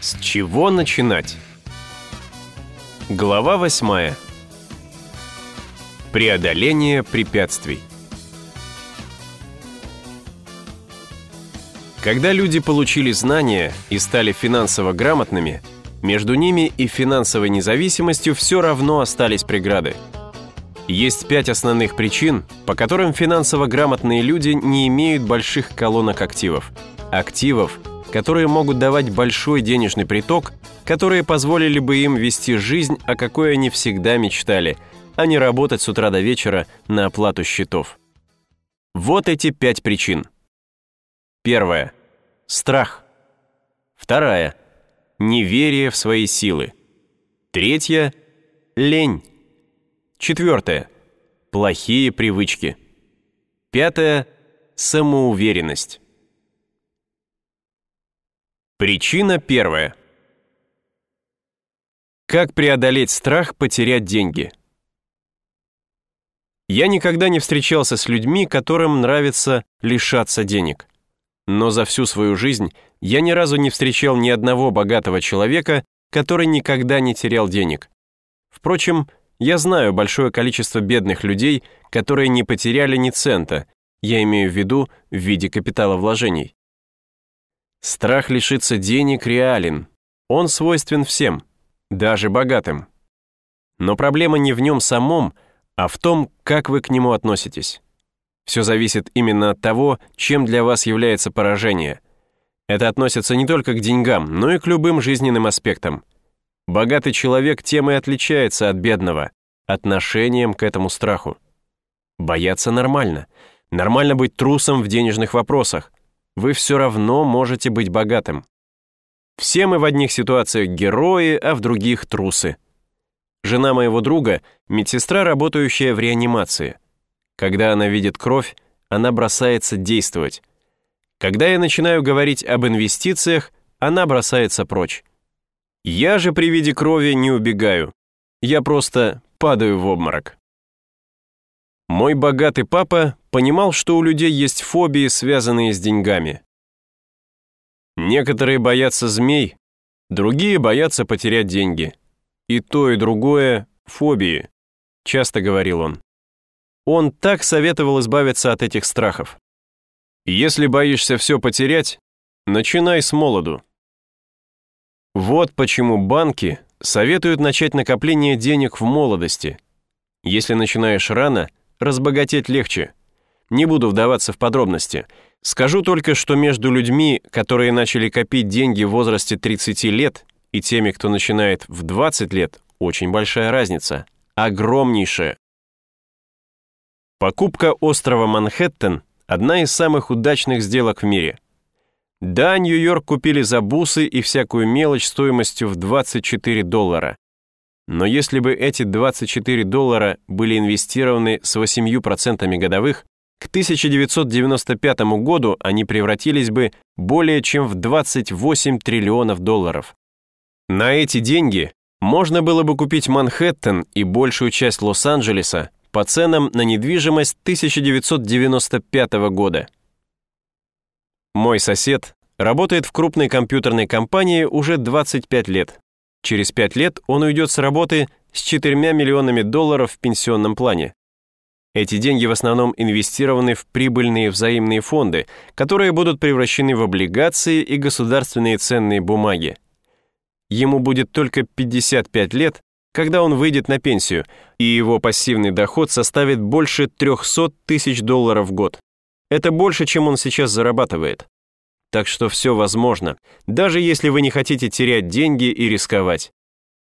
С чего начинать? Глава 8. Преодоление препятствий. Когда люди получили знания и стали финансово грамотными, между ними и финансовой независимостью все равно остались преграды. Есть пять основных причин, по которым финансово грамотные люди не имеют больших колонок активов. Активов, которые могут давать большой денежный приток, которые позволили бы им вести жизнь, о какой они всегда мечтали, а не работать с утра до вечера на оплату счетов. Вот эти пять причин. Первое. Страх. Вторая. Неверие в свои силы. Третья. Лень. Четвертое. Плохие привычки. Пятое. Самоуверенность. Причина первая. Как преодолеть страх потерять деньги? Я никогда не встречался с людьми, которым нравится лишаться денег. Но за всю свою жизнь я ни разу не встречал ни одного богатого человека, который никогда не терял денег. Впрочем, я знаю большое количество бедных людей, которые не потеряли ни цента, я имею в виду в виде капитала вложений. Страх лишиться денег реален. Он свойствен всем, даже богатым. Но проблема не в нем самом, а в том, как вы к нему относитесь. Все зависит именно от того, чем для вас является поражение. Это относится не только к деньгам, но и к любым жизненным аспектам. Богатый человек тем и отличается от бедного, отношением к этому страху. Бояться нормально. Нормально быть трусом в денежных вопросах вы все равно можете быть богатым. Все мы в одних ситуациях герои, а в других трусы. Жена моего друга — медсестра, работающая в реанимации. Когда она видит кровь, она бросается действовать. Когда я начинаю говорить об инвестициях, она бросается прочь. Я же при виде крови не убегаю. Я просто падаю в обморок. Мой богатый папа понимал, что у людей есть фобии, связанные с деньгами. Некоторые боятся змей, другие боятся потерять деньги. И то, и другое — фобии, часто говорил он. Он так советовал избавиться от этих страхов. Если боишься все потерять, начинай с молоду. Вот почему банки советуют начать накопление денег в молодости. Если начинаешь рано — разбогатеть легче. Не буду вдаваться в подробности. Скажу только, что между людьми, которые начали копить деньги в возрасте 30 лет, и теми, кто начинает в 20 лет, очень большая разница. Огромнейшая. Покупка острова Манхэттен – одна из самых удачных сделок в мире. Да, Нью-Йорк купили за бусы и всякую мелочь стоимостью в 24 доллара. Но если бы эти 24 доллара были инвестированы с 8% годовых, к 1995 году они превратились бы более чем в 28 триллионов долларов. На эти деньги можно было бы купить Манхэттен и большую часть Лос-Анджелеса по ценам на недвижимость 1995 года. Мой сосед работает в крупной компьютерной компании уже 25 лет. Через пять лет он уйдет с работы с 4 миллионами долларов в пенсионном плане. Эти деньги в основном инвестированы в прибыльные взаимные фонды, которые будут превращены в облигации и государственные ценные бумаги. Ему будет только 55 лет, когда он выйдет на пенсию, и его пассивный доход составит больше 300 тысяч долларов в год. Это больше, чем он сейчас зарабатывает. Так что все возможно, даже если вы не хотите терять деньги и рисковать.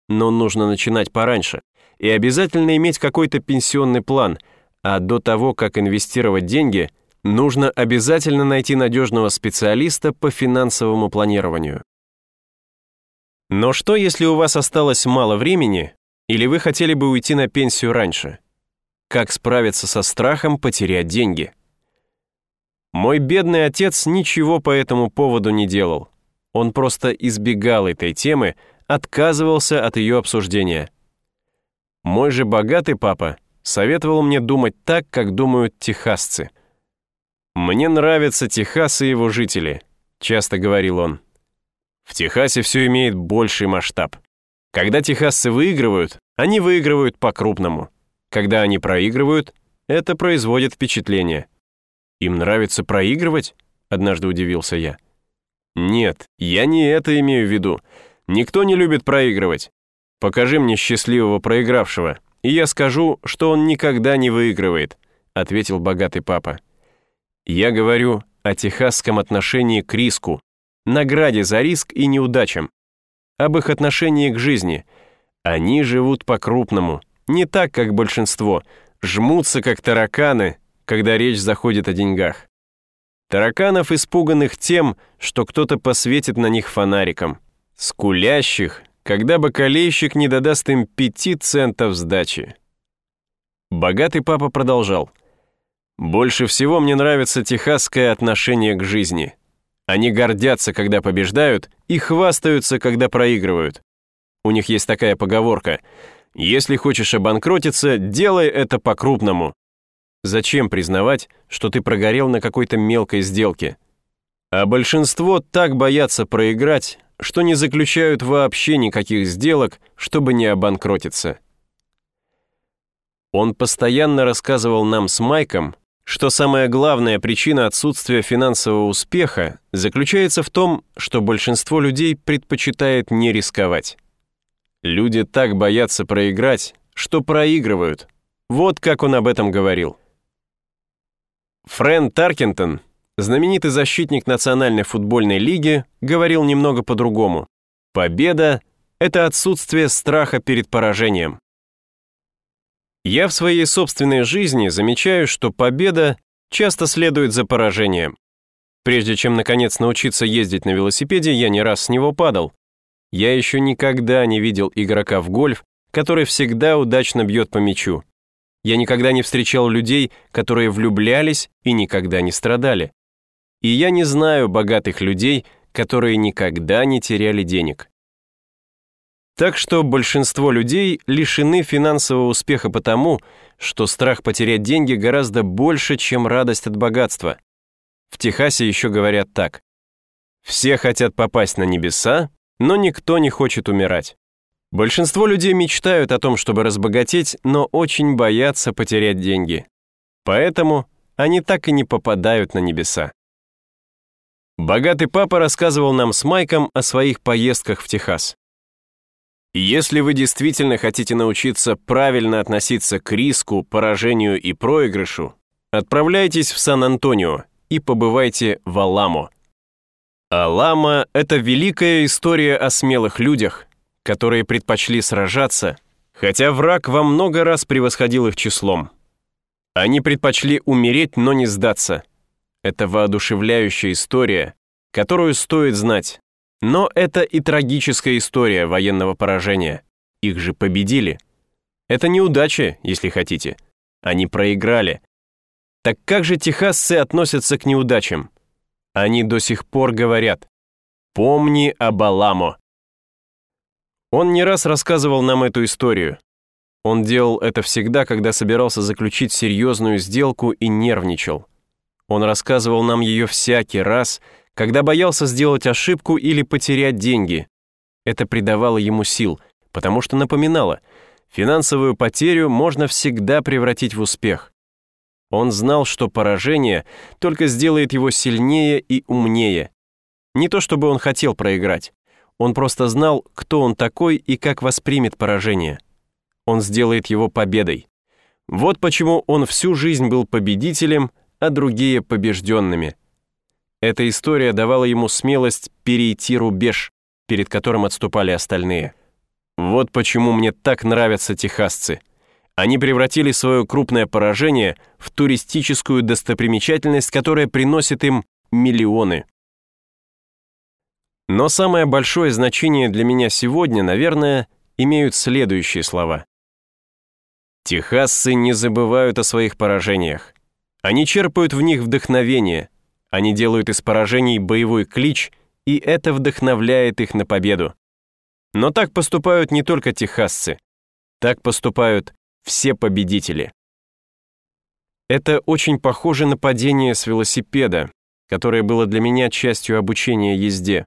Но нужно начинать пораньше. И обязательно иметь какой-то пенсионный план, а до того, как инвестировать деньги, нужно обязательно найти надежного специалиста по финансовому планированию. Но что, если у вас осталось мало времени, или вы хотели бы уйти на пенсию раньше? Как справиться со страхом потерять деньги? Мой бедный отец ничего по этому поводу не делал. Он просто избегал этой темы, отказывался от ее обсуждения. Мой же богатый папа советовал мне думать так, как думают техасцы. «Мне нравятся Техас и его жители», — часто говорил он. В Техасе все имеет больший масштаб. Когда техасцы выигрывают, они выигрывают по-крупному. Когда они проигрывают, это производит впечатление. «Им нравится проигрывать?» — однажды удивился я. «Нет, я не это имею в виду. Никто не любит проигрывать. Покажи мне счастливого проигравшего, и я скажу, что он никогда не выигрывает», — ответил богатый папа. Я говорю о техасском отношении к риску, награде за риск и неудачам, об их отношении к жизни. Они живут по-крупному, не так, как большинство, жмутся, как тараканы, когда речь заходит о деньгах. Тараканов, испуганных тем, что кто-то посветит на них фонариком. Скулящих, когда бакалейщик не додаст им пяти центов сдачи. Богатый папа продолжал. «Больше всего мне нравится техасское отношение к жизни. Они гордятся, когда побеждают, и хвастаются, когда проигрывают. У них есть такая поговорка «Если хочешь обанкротиться, делай это по-крупному». Зачем признавать, что ты прогорел на какой-то мелкой сделке? А большинство так боятся проиграть, что не заключают вообще никаких сделок, чтобы не обанкротиться. Он постоянно рассказывал нам с Майком, что самая главная причина отсутствия финансового успеха заключается в том, что большинство людей предпочитает не рисковать. Люди так боятся проиграть, что проигрывают. Вот как он об этом говорил. Френ Таркентон, знаменитый защитник Национальной футбольной лиги, говорил немного по-другому. Победа — это отсутствие страха перед поражением. Я в своей собственной жизни замечаю, что победа часто следует за поражением. Прежде чем, наконец, научиться ездить на велосипеде, я не раз с него падал. Я еще никогда не видел игрока в гольф, который всегда удачно бьет по мячу. Я никогда не встречал людей, которые влюблялись и никогда не страдали. И я не знаю богатых людей, которые никогда не теряли денег. Так что большинство людей лишены финансового успеха потому, что страх потерять деньги гораздо больше, чем радость от богатства. В Техасе еще говорят так. Все хотят попасть на небеса, но никто не хочет умирать. Большинство людей мечтают о том, чтобы разбогатеть, но очень боятся потерять деньги. Поэтому они так и не попадают на небеса. Богатый папа рассказывал нам с Майком о своих поездках в Техас. Если вы действительно хотите научиться правильно относиться к риску, поражению и проигрышу, отправляйтесь в Сан-Антонио и побывайте в Аламо. Алама — это великая история о смелых людях, которые предпочли сражаться, хотя враг во много раз превосходил их числом. Они предпочли умереть, но не сдаться. Это воодушевляющая история, которую стоит знать. Но это и трагическая история военного поражения. Их же победили. Это неудача, если хотите. Они проиграли. Так как же техасцы относятся к неудачам? Они до сих пор говорят «Помни об Аламо». Он не раз рассказывал нам эту историю. Он делал это всегда, когда собирался заключить серьезную сделку и нервничал. Он рассказывал нам ее всякий раз, когда боялся сделать ошибку или потерять деньги. Это придавало ему сил, потому что напоминало, финансовую потерю можно всегда превратить в успех. Он знал, что поражение только сделает его сильнее и умнее. Не то чтобы он хотел проиграть. Он просто знал, кто он такой и как воспримет поражение. Он сделает его победой. Вот почему он всю жизнь был победителем, а другие побежденными. Эта история давала ему смелость перейти рубеж, перед которым отступали остальные. Вот почему мне так нравятся техасцы. Они превратили свое крупное поражение в туристическую достопримечательность, которая приносит им миллионы. Но самое большое значение для меня сегодня, наверное, имеют следующие слова. Техасцы не забывают о своих поражениях. Они черпают в них вдохновение. Они делают из поражений боевой клич, и это вдохновляет их на победу. Но так поступают не только техасцы. Так поступают все победители. Это очень похоже на падение с велосипеда, которое было для меня частью обучения езде.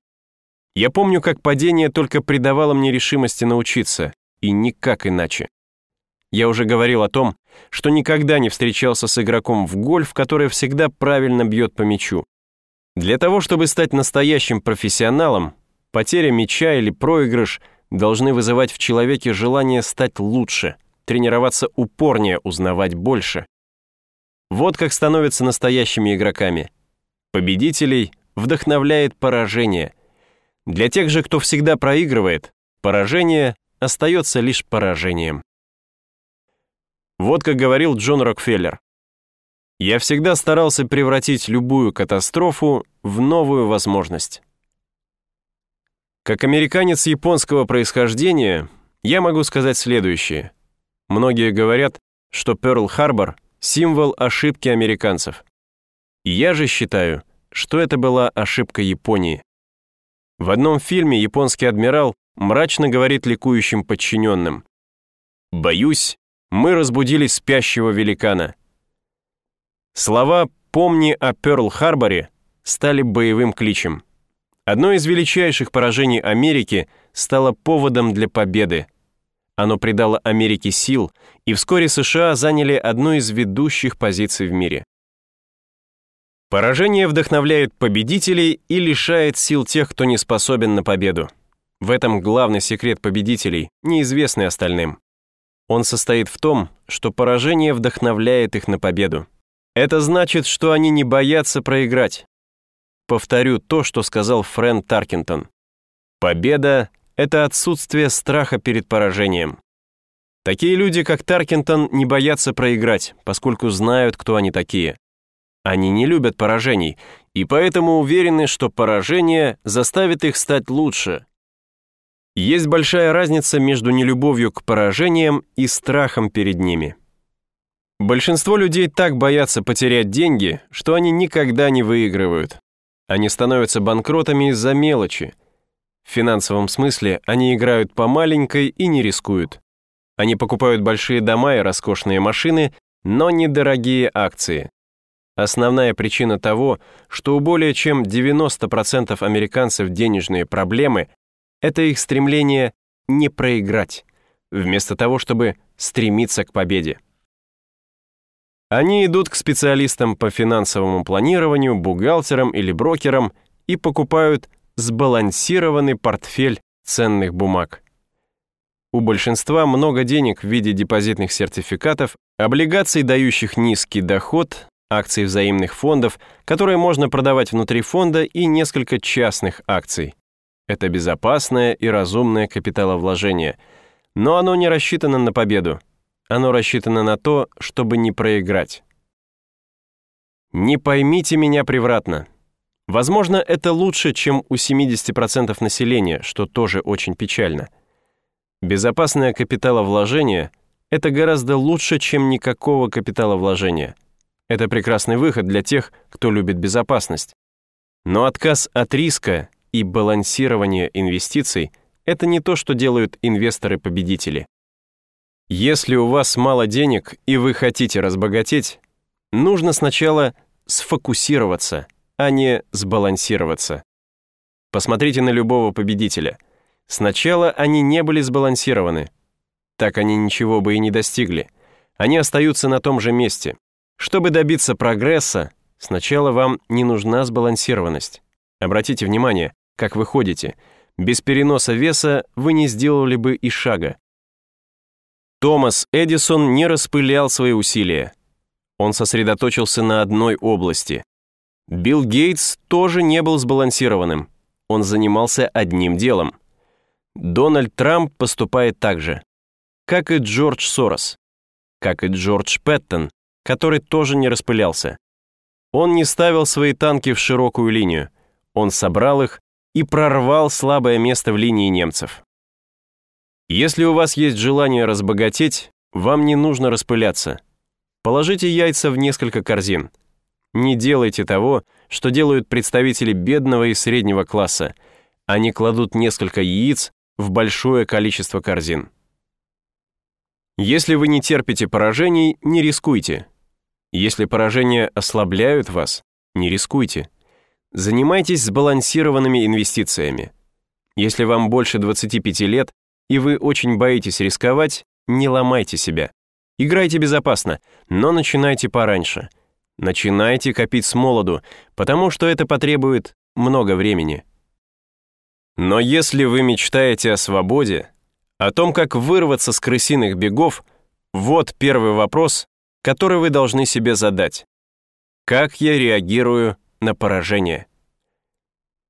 Я помню, как падение только придавало мне решимости научиться, и никак иначе. Я уже говорил о том, что никогда не встречался с игроком в гольф, который всегда правильно бьет по мячу. Для того, чтобы стать настоящим профессионалом, потеря мяча или проигрыш должны вызывать в человеке желание стать лучше, тренироваться упорнее, узнавать больше. Вот как становятся настоящими игроками. Победителей вдохновляет поражение. Для тех же, кто всегда проигрывает, поражение остается лишь поражением. Вот как говорил Джон Рокфеллер. «Я всегда старался превратить любую катастрофу в новую возможность». Как американец японского происхождения, я могу сказать следующее. Многие говорят, что Пёрл-Харбор — символ ошибки американцев. Я же считаю, что это была ошибка Японии. В одном фильме японский адмирал мрачно говорит ликующим подчиненным. «Боюсь, мы разбудили спящего великана». Слова «помни о Пёрл-Харборе» стали боевым кличем. Одно из величайших поражений Америки стало поводом для победы. Оно придало Америке сил, и вскоре США заняли одну из ведущих позиций в мире. Поражение вдохновляет победителей и лишает сил тех, кто не способен на победу. В этом главный секрет победителей, неизвестный остальным. Он состоит в том, что поражение вдохновляет их на победу. Это значит, что они не боятся проиграть. Повторю то, что сказал Френ Таркинтон. Победа — это отсутствие страха перед поражением. Такие люди, как Таркинтон, не боятся проиграть, поскольку знают, кто они такие. Они не любят поражений, и поэтому уверены, что поражение заставит их стать лучше. Есть большая разница между нелюбовью к поражениям и страхом перед ними. Большинство людей так боятся потерять деньги, что они никогда не выигрывают. Они становятся банкротами из-за мелочи. В финансовом смысле они играют по маленькой и не рискуют. Они покупают большие дома и роскошные машины, но недорогие акции. Основная причина того, что у более чем 90% американцев денежные проблемы, это их стремление не проиграть, вместо того, чтобы стремиться к победе. Они идут к специалистам по финансовому планированию, бухгалтерам или брокерам и покупают сбалансированный портфель ценных бумаг. У большинства много денег в виде депозитных сертификатов, облигаций, дающих низкий доход, акций взаимных фондов, которые можно продавать внутри фонда, и несколько частных акций. Это безопасное и разумное капиталовложение, но оно не рассчитано на победу. Оно рассчитано на то, чтобы не проиграть. Не поймите меня превратно. Возможно, это лучше, чем у 70% населения, что тоже очень печально. Безопасное капиталовложение — это гораздо лучше, чем никакого капиталовложения — это прекрасный выход для тех, кто любит безопасность. Но отказ от риска и балансирование инвестиций — это не то, что делают инвесторы-победители. Если у вас мало денег и вы хотите разбогатеть, нужно сначала сфокусироваться, а не сбалансироваться. Посмотрите на любого победителя. Сначала они не были сбалансированы. Так они ничего бы и не достигли. Они остаются на том же месте. Чтобы добиться прогресса, сначала вам не нужна сбалансированность. Обратите внимание, как вы ходите. Без переноса веса вы не сделали бы и шага. Томас Эдисон не распылял свои усилия. Он сосредоточился на одной области. Билл Гейтс тоже не был сбалансированным. Он занимался одним делом. Дональд Трамп поступает так же. Как и Джордж Сорос. Как и Джордж Пэттон, который тоже не распылялся. Он не ставил свои танки в широкую линию. Он собрал их и прорвал слабое место в линии немцев. Если у вас есть желание разбогатеть, вам не нужно распыляться. Положите яйца в несколько корзин. Не делайте того, что делают представители бедного и среднего класса. Они кладут несколько яиц в большое количество корзин. Если вы не терпите поражений, не рискуйте. Если поражения ослабляют вас, не рискуйте. Занимайтесь сбалансированными инвестициями. Если вам больше 25 лет, и вы очень боитесь рисковать, не ломайте себя. Играйте безопасно, но начинайте пораньше. Начинайте копить с молоду, потому что это потребует много времени. Но если вы мечтаете о свободе, о том, как вырваться с крысиных бегов, вот первый вопрос, который вы должны себе задать. Как я реагирую на поражение?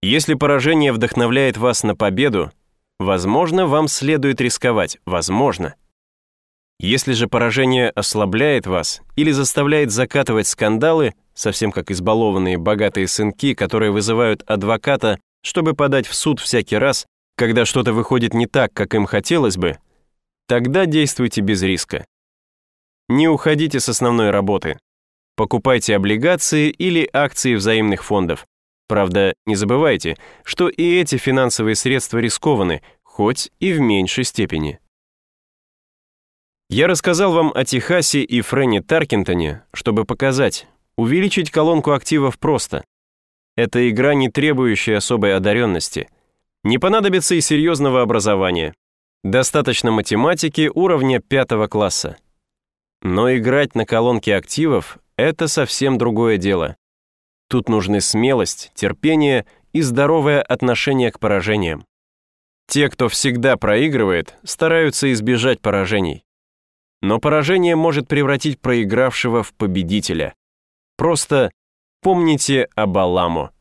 Если поражение вдохновляет вас на победу, возможно, вам следует рисковать, возможно. Если же поражение ослабляет вас или заставляет закатывать скандалы, совсем как избалованные богатые сынки, которые вызывают адвоката чтобы подать в суд всякий раз, когда что-то выходит не так, как им хотелось бы, тогда действуйте без риска. Не уходите с основной работы. Покупайте облигации или акции взаимных фондов. Правда, не забывайте, что и эти финансовые средства рискованы, хоть и в меньшей степени. Я рассказал вам о Техасе и Фрэнни Таркинтоне, чтобы показать, увеличить колонку активов просто. Это игра, не требующая особой одаренности. Не понадобится и серьезного образования. Достаточно математики уровня пятого класса. Но играть на колонке активов — это совсем другое дело. Тут нужны смелость, терпение и здоровое отношение к поражениям. Те, кто всегда проигрывает, стараются избежать поражений. Но поражение может превратить проигравшего в победителя. Просто Помните об Аламо.